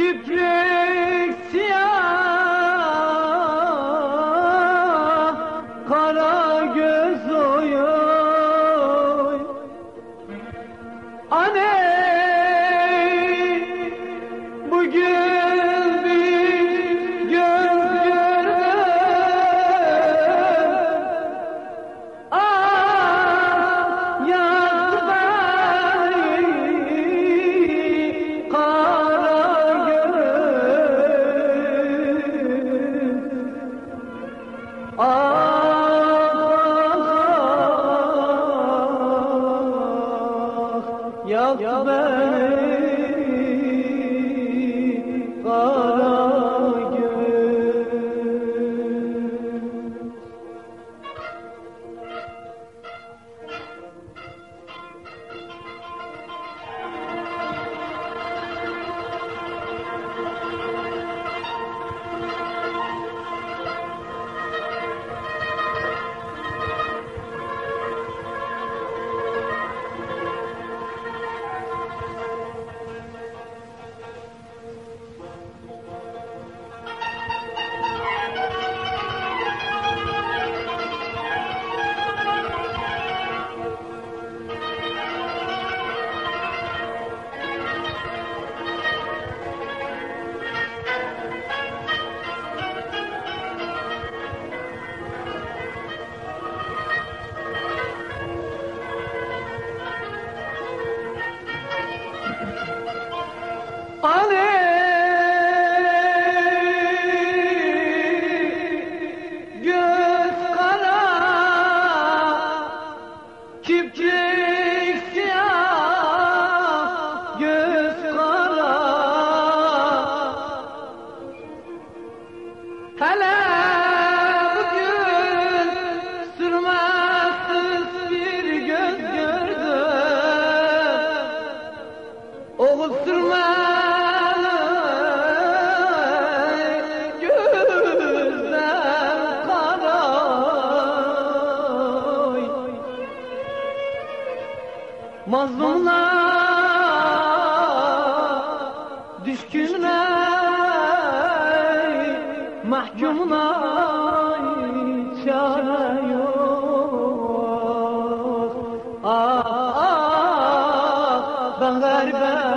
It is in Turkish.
Küplük siyah Kara göz oyun. Anne Bugün Ah, yak beni Ali göz kara kiprik Mazlumlar, düşkünler, mahkumlar çare yok. Ah, ah, ah, ben garibim.